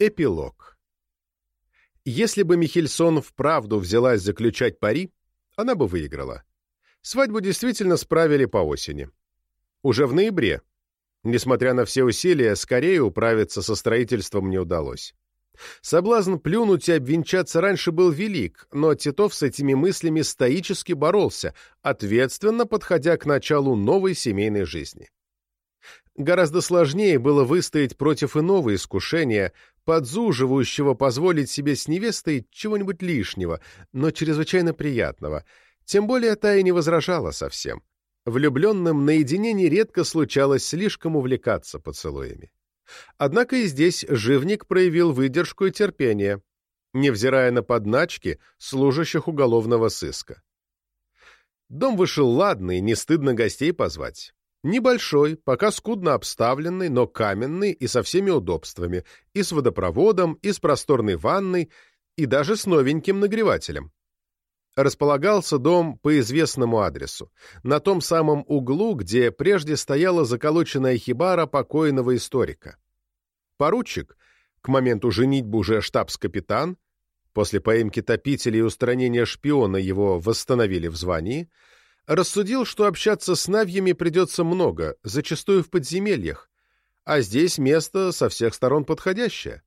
Эпилог. Если бы Михельсон вправду взялась заключать пари, она бы выиграла. Свадьбу действительно справили по осени. Уже в ноябре. Несмотря на все усилия, скорее управиться со строительством не удалось. Соблазн плюнуть и обвенчаться раньше был велик, но Титов с этими мыслями стоически боролся, ответственно подходя к началу новой семейной жизни. Гораздо сложнее было выстоять против иного искушения, подзуживающего позволить себе с невестой чего-нибудь лишнего, но чрезвычайно приятного. Тем более та и не возражала совсем. Влюбленным наедине нередко случалось слишком увлекаться поцелуями. Однако и здесь живник проявил выдержку и терпение, невзирая на подначки служащих уголовного сыска. Дом вышел ладный, не стыдно гостей позвать. Небольшой, пока скудно обставленный, но каменный и со всеми удобствами, и с водопроводом, и с просторной ванной, и даже с новеньким нагревателем. Располагался дом по известному адресу, на том самом углу, где прежде стояла заколоченная хибара покойного историка. Поручик, к моменту женитьбы уже штабс-капитан, после поимки топителей и устранения шпиона его восстановили в звании, рассудил, что общаться с навьями придется много, зачастую в подземельях, а здесь место со всех сторон подходящее.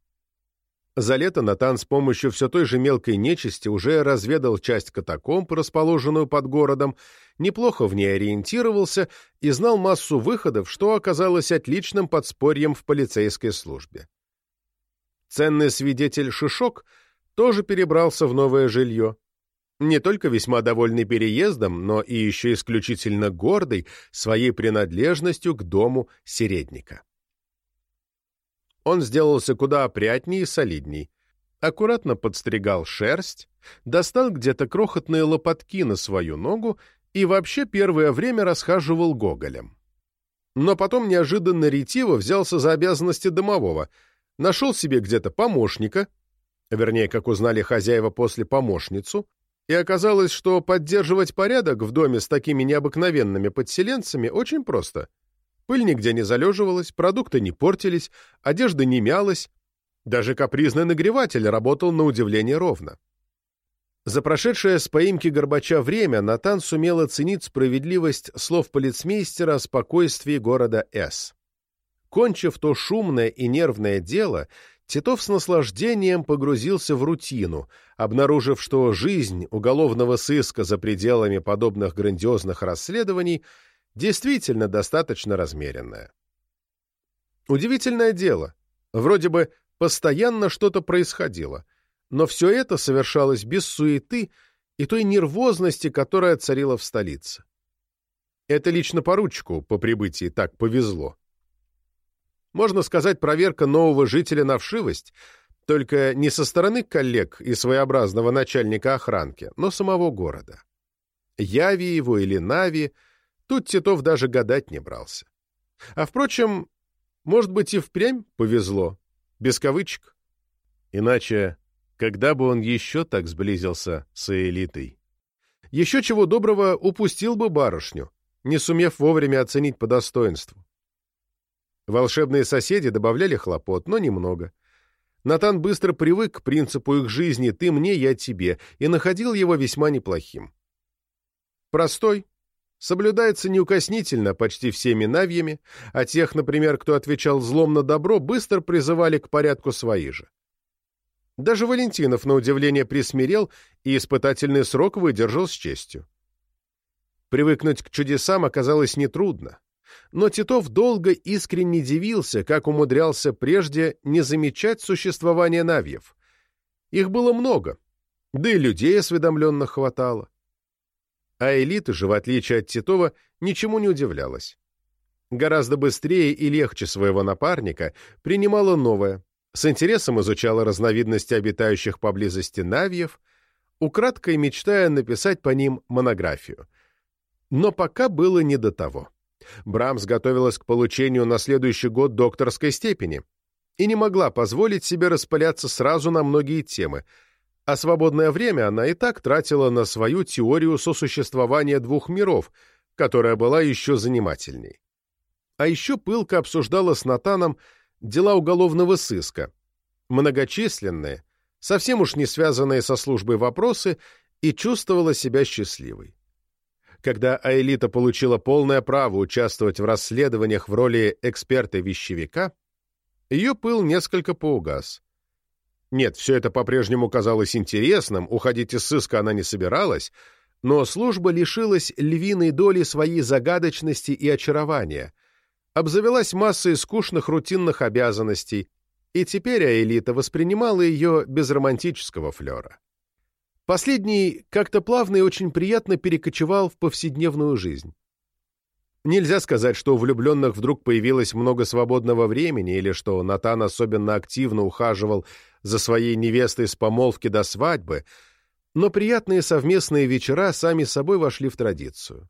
За лето Натан с помощью все той же мелкой нечисти уже разведал часть катакомб, расположенную под городом, неплохо в ней ориентировался и знал массу выходов, что оказалось отличным подспорьем в полицейской службе. Ценный свидетель Шишок тоже перебрался в новое жилье, не только весьма довольный переездом, но и еще исключительно гордый своей принадлежностью к дому середника. Он сделался куда опрятней и солидней, аккуратно подстригал шерсть, достал где-то крохотные лопатки на свою ногу и вообще первое время расхаживал гоголем. Но потом неожиданно ретиво взялся за обязанности домового, нашел себе где-то помощника, вернее, как узнали хозяева после помощницу, и оказалось, что поддерживать порядок в доме с такими необыкновенными подселенцами очень просто. Пыль нигде не залеживалась, продукты не портились, одежда не мялась, даже капризный нагреватель работал на удивление ровно. За прошедшее с поимки Горбача время Натан сумел оценить справедливость слов полицмейстера о спокойствии города С. Кончив то шумное и нервное дело, Титов с наслаждением погрузился в рутину, обнаружив, что жизнь уголовного сыска за пределами подобных грандиозных расследований действительно достаточно размеренная. Удивительное дело. Вроде бы постоянно что-то происходило, но все это совершалось без суеты и той нервозности, которая царила в столице. Это лично поручику по прибытии так повезло. Можно сказать, проверка нового жителя на вшивость, только не со стороны коллег и своеобразного начальника охранки, но самого города. Яви его или Нави, тут Титов даже гадать не брался. А, впрочем, может быть, и впрямь повезло, без кавычек. Иначе, когда бы он еще так сблизился с элитой? Еще чего доброго упустил бы барышню, не сумев вовремя оценить по достоинству. Волшебные соседи добавляли хлопот, но немного. Натан быстро привык к принципу их жизни «ты мне, я тебе» и находил его весьма неплохим. Простой, соблюдается неукоснительно почти всеми навьями, а тех, например, кто отвечал злом на добро, быстро призывали к порядку свои же. Даже Валентинов, на удивление, присмирел и испытательный срок выдержал с честью. Привыкнуть к чудесам оказалось нетрудно но Титов долго искренне дивился, как умудрялся прежде не замечать существование навьев. Их было много, да и людей осведомленных хватало. А элита же, в отличие от Титова, ничему не удивлялась. Гораздо быстрее и легче своего напарника принимала новое, с интересом изучала разновидности обитающих поблизости навьев, украдкой мечтая написать по ним монографию. Но пока было не до того. Брамс готовилась к получению на следующий год докторской степени и не могла позволить себе распыляться сразу на многие темы, а свободное время она и так тратила на свою теорию сосуществования двух миров, которая была еще занимательней. А еще пылко обсуждала с Натаном дела уголовного сыска, многочисленные, совсем уж не связанные со службой вопросы, и чувствовала себя счастливой. Когда Аэлита получила полное право участвовать в расследованиях в роли эксперта-вещевика, ее пыл несколько поугас. Нет, все это по-прежнему казалось интересным, уходить из сыска она не собиралась, но служба лишилась львиной доли своей загадочности и очарования, обзавелась массой скучных рутинных обязанностей, и теперь Аэлита воспринимала ее без романтического флера. Последний как-то плавно и очень приятно перекочевал в повседневную жизнь. Нельзя сказать, что у влюбленных вдруг появилось много свободного времени или что Натан особенно активно ухаживал за своей невестой с помолвки до свадьбы, но приятные совместные вечера сами собой вошли в традицию.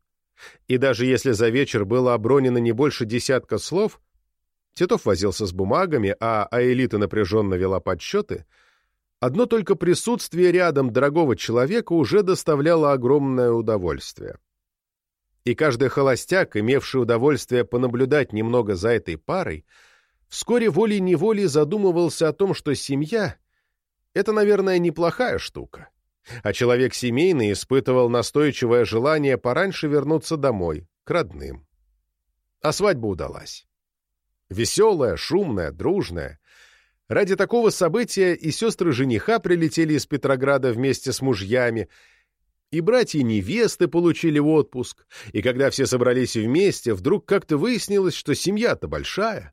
И даже если за вечер было обронено не больше десятка слов, Титов возился с бумагами, а Аэлита напряженно вела подсчеты, одно только присутствие рядом дорогого человека уже доставляло огромное удовольствие. И каждый холостяк, имевший удовольствие понаблюдать немного за этой парой, вскоре волей-неволей задумывался о том, что семья — это, наверное, неплохая штука. А человек семейный испытывал настойчивое желание пораньше вернуться домой, к родным. А свадьба удалась. Веселая, шумная, дружная. Ради такого события и сестры жениха прилетели из Петрограда вместе с мужьями, и братья-невесты получили отпуск, и когда все собрались вместе, вдруг как-то выяснилось, что семья-то большая.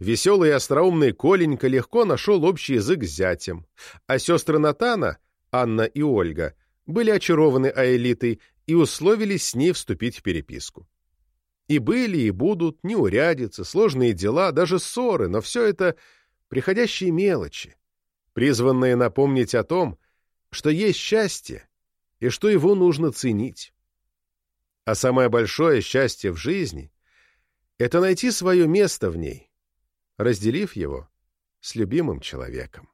Веселый и остроумный Коленька легко нашел общий язык с зятем, а сестры Натана, Анна и Ольга, были очарованы Аэлитой и условились с ней вступить в переписку. И были, и будут неурядицы, сложные дела, даже ссоры, но все это приходящие мелочи, призванные напомнить о том, что есть счастье и что его нужно ценить. А самое большое счастье в жизни — это найти свое место в ней, разделив его с любимым человеком.